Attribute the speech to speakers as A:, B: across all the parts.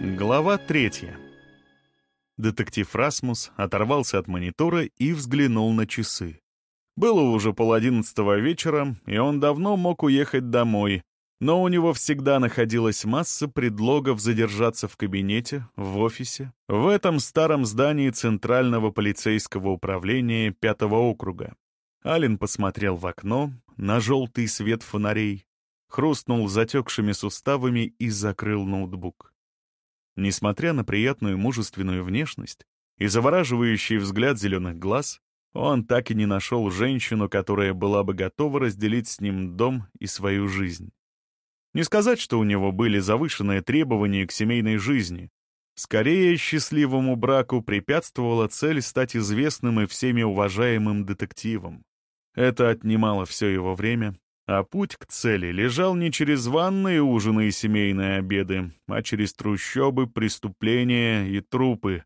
A: Глава третья. Детектив Расмус оторвался от монитора и взглянул на часы. Было уже пол вечера, и он давно мог уехать домой, но у него всегда находилась масса предлогов задержаться в кабинете, в офисе, в этом старом здании Центрального полицейского управления Пятого округа. Ален посмотрел в окно на желтый свет фонарей, хрустнул затекшими суставами и закрыл ноутбук. Несмотря на приятную мужественную внешность и завораживающий взгляд зеленых глаз, он так и не нашел женщину, которая была бы готова разделить с ним дом и свою жизнь. Не сказать, что у него были завышенные требования к семейной жизни. Скорее, счастливому браку препятствовала цель стать известным и всеми уважаемым детективом. Это отнимало все его время, а путь к цели лежал не через ванные ужины и семейные обеды, а через трущобы, преступления и трупы.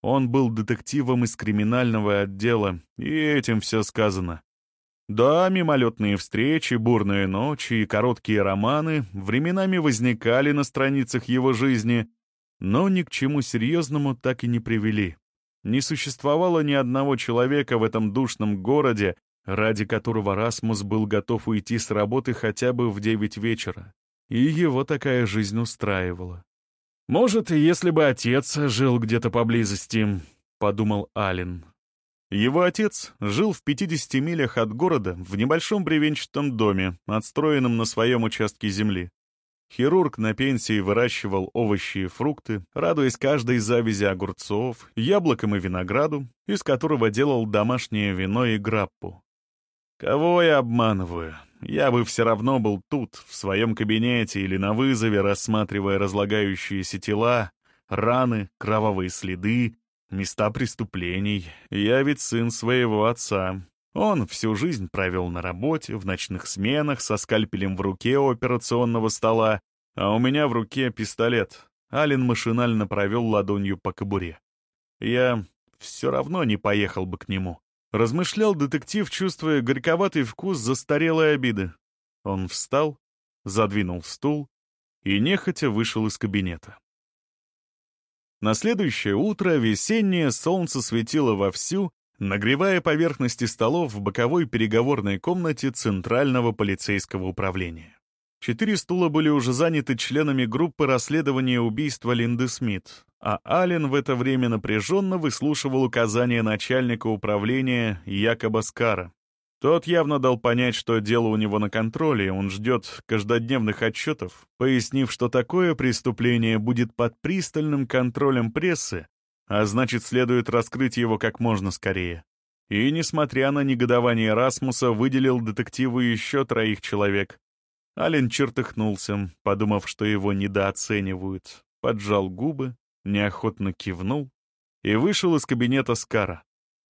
A: Он был детективом из криминального отдела, и этим все сказано. Да, мимолетные встречи, бурные ночи и короткие романы временами возникали на страницах его жизни, но ни к чему серьезному так и не привели. Не существовало ни одного человека в этом душном городе, ради которого Расмус был готов уйти с работы хотя бы в девять вечера. И его такая жизнь устраивала. «Может, если бы отец жил где-то поблизости», — подумал Ален. Его отец жил в 50 милях от города в небольшом бревенчатом доме, отстроенном на своем участке земли. Хирург на пенсии выращивал овощи и фрукты, радуясь каждой завязи огурцов, яблокам и винограду, из которого делал домашнее вино и граппу. Кого я обманываю? Я бы все равно был тут, в своем кабинете или на вызове, рассматривая разлагающиеся тела, раны, кровавые следы, места преступлений. Я ведь сын своего отца. Он всю жизнь провел на работе, в ночных сменах, со скальпелем в руке у операционного стола, а у меня в руке пистолет. Ален машинально провел ладонью по кобуре. Я все равно не поехал бы к нему. Размышлял детектив, чувствуя горьковатый вкус застарелой обиды. Он встал, задвинул стул и нехотя вышел из кабинета. На следующее утро весеннее солнце светило вовсю, нагревая поверхности столов в боковой переговорной комнате Центрального полицейского управления. Четыре стула были уже заняты членами группы расследования убийства Линды Смит, а Аллен в это время напряженно выслушивал указания начальника управления Якоба Скара. Тот явно дал понять, что дело у него на контроле, он ждет каждодневных отчетов, пояснив, что такое преступление будет под пристальным контролем прессы, а значит, следует раскрыть его как можно скорее. И, несмотря на негодование Расмуса, выделил детективу еще троих человек. Ален чертыхнулся, подумав, что его недооценивают, поджал губы неохотно кивнул и вышел из кабинета Скара.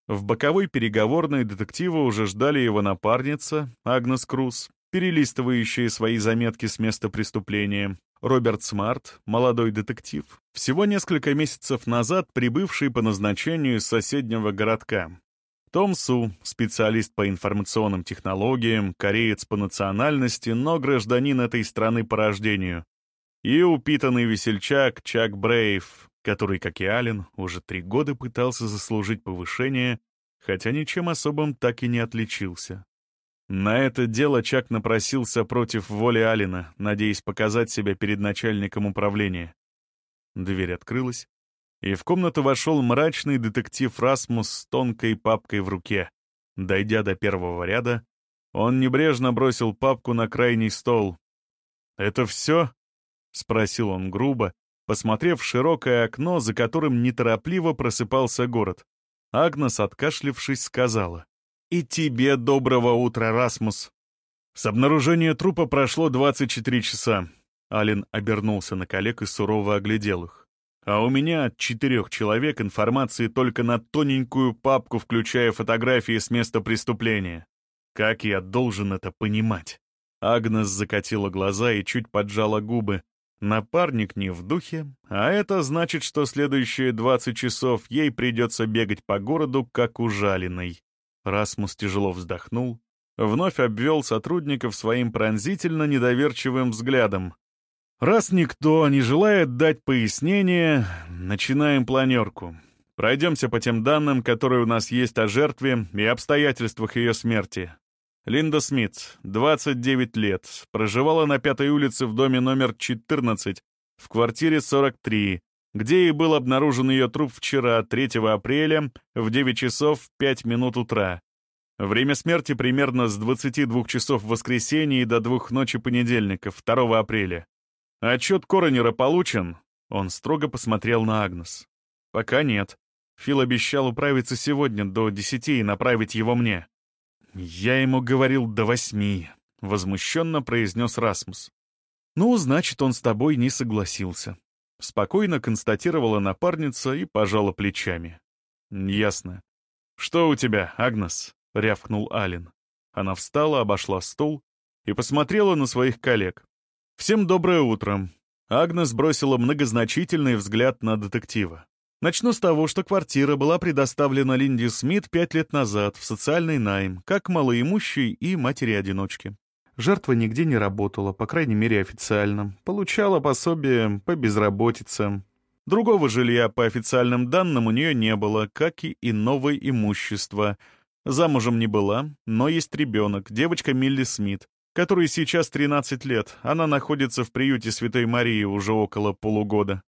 A: В боковой переговорной детектива уже ждали его напарница, Агнес Круз, перелистывающая свои заметки с места преступления, Роберт Смарт, молодой детектив, всего несколько месяцев назад прибывший по назначению из соседнего городка. Том Су, специалист по информационным технологиям, кореец по национальности, но гражданин этой страны по рождению, и упитанный весельчак Чак Брейв, который, как и Ален, уже три года пытался заслужить повышение, хотя ничем особым так и не отличился. На это дело Чак напросился против воли Алина, надеясь показать себя перед начальником управления. Дверь открылась, и в комнату вошел мрачный детектив Расмус с тонкой папкой в руке. Дойдя до первого ряда, он небрежно бросил папку на крайний стол. «Это все?» — спросил он грубо, посмотрев широкое окно, за которым неторопливо просыпался город. Агнес, откашлившись, сказала. «И тебе доброго утра, Расмус!» С обнаружения трупа прошло 24 часа. Ален обернулся на коллег и сурово оглядел их. А у меня от четырех человек информации только на тоненькую папку, включая фотографии с места преступления. Как я должен это понимать? Агнес закатила глаза и чуть поджала губы, Напарник не в духе, а это значит, что следующие 20 часов ей придется бегать по городу, как ужаленный. Расмус тяжело вздохнул, вновь обвел сотрудников своим пронзительно недоверчивым взглядом. Раз никто не желает дать пояснение, начинаем планерку. Пройдемся по тем данным, которые у нас есть о жертве и обстоятельствах ее смерти. Линда Смит, 29 лет, проживала на Пятой улице в доме номер 14, в квартире 43, где и был обнаружен ее труп вчера, 3 апреля, в 9 часов 5 минут утра. Время смерти примерно с 22 часов в воскресенье и до двух ночи понедельника, 2 апреля. Отчет коронера получен? Он строго посмотрел на Агнес. Пока нет. Фил обещал управиться сегодня до десяти и направить его мне. Я ему говорил до восьми, возмущенно произнес Расмус. Ну, значит, он с тобой не согласился. Спокойно констатировала напарница и пожала плечами. Ясно. Что у тебя, Агнес? рявкнул Ален. Она встала, обошла стол и посмотрела на своих коллег. «Всем доброе утро». Агнес бросила многозначительный взгляд на детектива. Начну с того, что квартира была предоставлена Линди Смит пять лет назад в социальный найм, как малоимущей и матери-одиночки. Жертва нигде не работала, по крайней мере официально. Получала пособие по безработице. Другого жилья по официальным данным у нее не было, как и иного имущества. Замужем не была, но есть ребенок, девочка Милли Смит которой сейчас 13 лет. Она находится в приюте Святой Марии уже около полугода.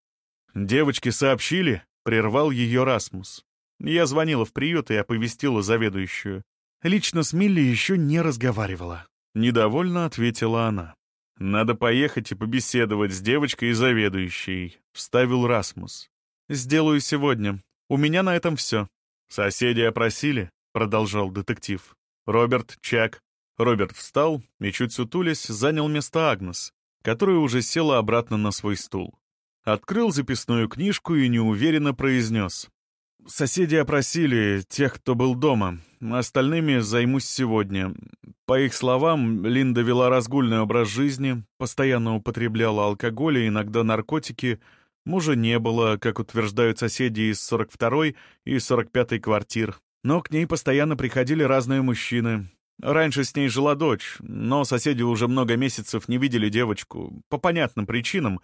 A: «Девочки сообщили?» — прервал ее Расмус. Я звонила в приют и оповестила заведующую. Лично с Милли еще не разговаривала. Недовольно ответила она. «Надо поехать и побеседовать с девочкой и заведующей», — вставил Расмус. «Сделаю сегодня. У меня на этом все». «Соседи опросили?» — продолжал детектив. «Роберт, Чак, Роберт встал и, чуть сутулясь, занял место Агнес, которая уже села обратно на свой стул. Открыл записную книжку и неуверенно произнес. «Соседи опросили тех, кто был дома. Остальными займусь сегодня. По их словам, Линда вела разгульный образ жизни, постоянно употребляла алкоголь и иногда наркотики. Мужа не было, как утверждают соседи из 42-й и 45-й квартир. Но к ней постоянно приходили разные мужчины, Раньше с ней жила дочь, но соседи уже много месяцев не видели девочку. По понятным причинам.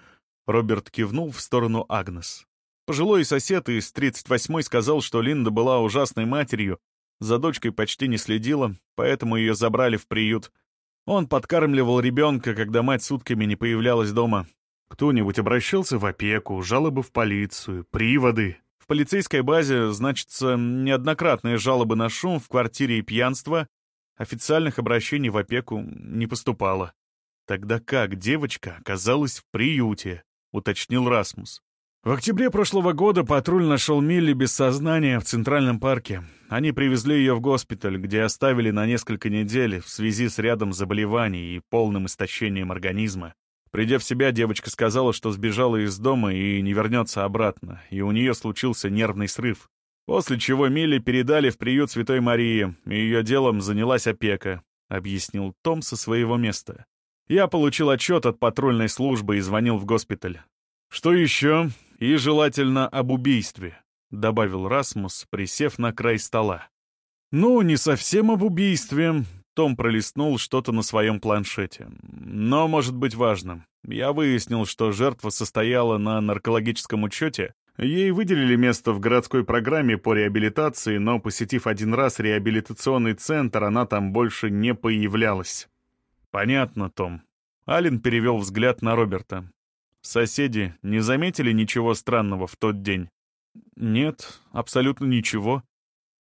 A: Роберт кивнул в сторону Агнес. Пожилой сосед из 38-й сказал, что Линда была ужасной матерью, за дочкой почти не следила, поэтому ее забрали в приют. Он подкармливал ребенка, когда мать сутками не появлялась дома. Кто-нибудь обращался в опеку, жалобы в полицию, приводы. В полицейской базе значится неоднократные жалобы на шум в квартире и пьянство, Официальных обращений в опеку не поступало. Тогда как девочка оказалась в приюте, уточнил Расмус. В октябре прошлого года патруль нашел Милли без сознания в Центральном парке. Они привезли ее в госпиталь, где оставили на несколько недель в связи с рядом заболеваний и полным истощением организма. Придя в себя, девочка сказала, что сбежала из дома и не вернется обратно, и у нее случился нервный срыв. После чего Милли передали в приют Святой Марии, и ее делом занялась опека, объяснил Том со своего места. Я получил отчет от патрульной службы и звонил в госпиталь. Что еще? И желательно об убийстве, добавил Расмус, присев на край стола. Ну, не совсем об убийстве. Том пролистнул что-то на своем планшете. Но может быть важно. Я выяснил, что жертва состояла на наркологическом учете Ей выделили место в городской программе по реабилитации, но, посетив один раз реабилитационный центр, она там больше не появлялась. «Понятно, Том». Ален перевел взгляд на Роберта. «Соседи не заметили ничего странного в тот день?» «Нет, абсолютно ничего».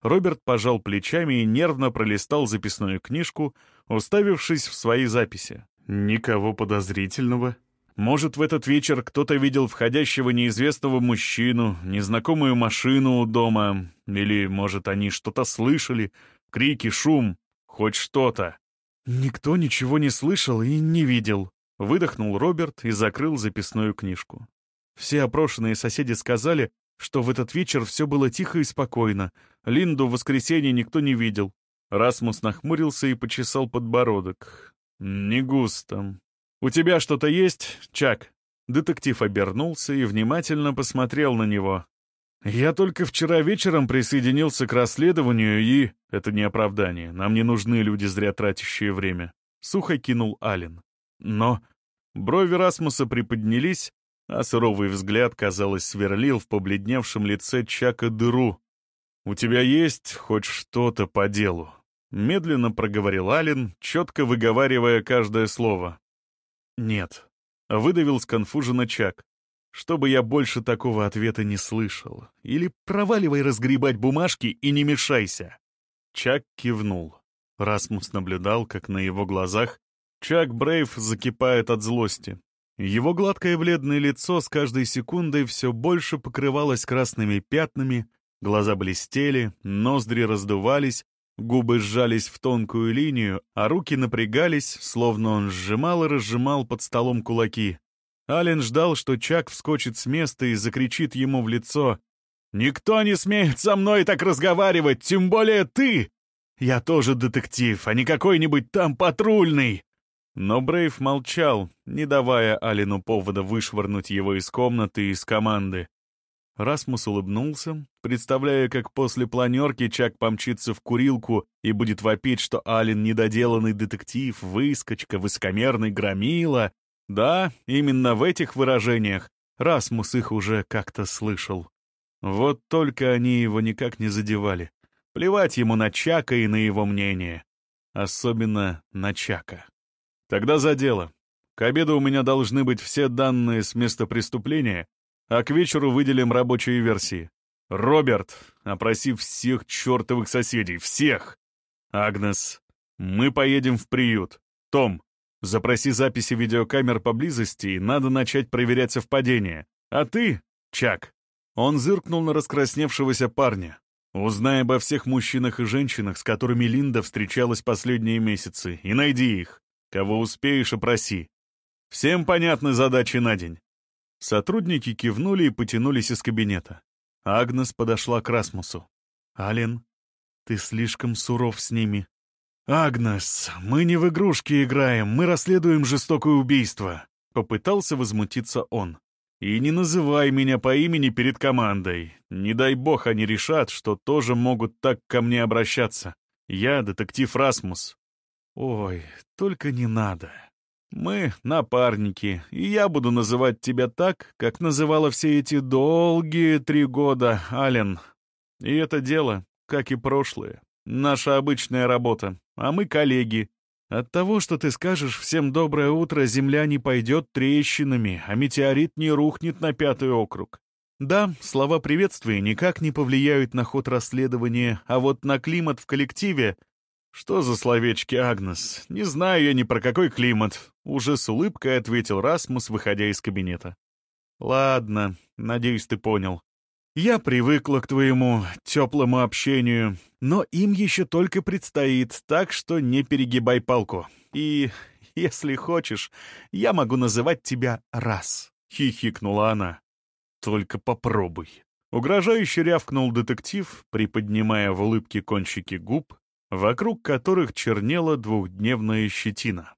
A: Роберт пожал плечами и нервно пролистал записную книжку, уставившись в свои записи. «Никого подозрительного», может, в этот вечер кто-то видел входящего неизвестного мужчину, незнакомую машину у дома, или, может, они что-то слышали, крики, шум, хоть что-то. «Никто ничего не слышал и не видел», — выдохнул Роберт и закрыл записную книжку. Все опрошенные соседи сказали, что в этот вечер все было тихо и спокойно. Линду в воскресенье никто не видел. Расмус нахмурился и почесал подбородок. «Не густо. «У тебя что-то есть, Чак?» Детектив обернулся и внимательно посмотрел на него. «Я только вчера вечером присоединился к расследованию и...» «Это не оправдание. Нам не нужны люди, зря тратящие время». Сухо кинул Ален. «Но Брови Расмуса приподнялись, а суровый взгляд, казалось, сверлил в побледневшем лице Чака дыру. «У тебя есть хоть что-то по делу?» — медленно проговорил Ален, четко выговаривая каждое слово. «Нет», — выдавил сконфуженно Чак. «Чтобы я больше такого ответа не слышал. Или проваливай разгребать бумажки и не мешайся». Чак кивнул. Расмус наблюдал, как на его глазах Чак Брейв закипает от злости. Его гладкое бледное лицо с каждой секундой все больше покрывалось красными пятнами, глаза блестели, ноздри раздувались, губы сжались в тонкую линию, а руки напрягались, словно он сжимал и разжимал под столом кулаки. Ален ждал, что Чак вскочит с места и закричит ему в лицо «Никто не смеет со мной так разговаривать, тем более ты! Я тоже детектив, а не какой-нибудь там патрульный!» Но Брейв молчал, не давая Алину повода вышвырнуть его из комнаты и из команды. Расмус улыбнулся, представляя, как после планерки Чак помчится в курилку и будет вопить, что Ален недоделанный детектив, выскочка, высокомерный громила. Да, именно в этих выражениях Расмус их уже как-то слышал. Вот только они его никак не задевали. Плевать ему на Чака и на его мнение. Особенно на Чака. Тогда за дело. К обеду у меня должны быть все данные с места преступления, а к вечеру выделим рабочие версии. Роберт, опроси всех чертовых соседей, всех! Агнес, мы поедем в приют. Том, запроси записи видеокамер поблизости, и надо начать проверять совпадения. А ты, Чак, он зыркнул на раскрасневшегося парня. Узнай обо всех мужчинах и женщинах, с которыми Линда встречалась последние месяцы, и найди их. Кого успеешь, опроси. Всем понятны задачи на день». Сотрудники кивнули и потянулись из кабинета. Агнес подошла к Расмусу. «Ален, ты слишком суров с ними». «Агнес, мы не в игрушки играем, мы расследуем жестокое убийство», — попытался возмутиться он. «И не называй меня по имени перед командой. Не дай бог они решат, что тоже могут так ко мне обращаться. Я детектив Расмус, «Ой, только не надо. Мы напарники, и я буду называть тебя так, как называла все эти долгие три года, Ален. И это дело, как и прошлое, наша обычная работа, а мы коллеги. От того, что ты скажешь «всем доброе утро», земля не пойдет трещинами, а метеорит не рухнет на пятый округ. Да, слова приветствия никак не повлияют на ход расследования, а вот на климат в коллективе «Что за словечки, Агнес? Не знаю я ни про какой климат», — уже с улыбкой ответил Расмус, выходя из кабинета. «Ладно, надеюсь, ты понял. Я привыкла к твоему теплому общению, но им еще только предстоит, так что не перегибай палку. И, если хочешь, я могу называть тебя Раз», — хихикнула она. «Только попробуй». Угрожающе рявкнул детектив, приподнимая в улыбке кончики губ, вокруг которых чернела двухдневная щетина.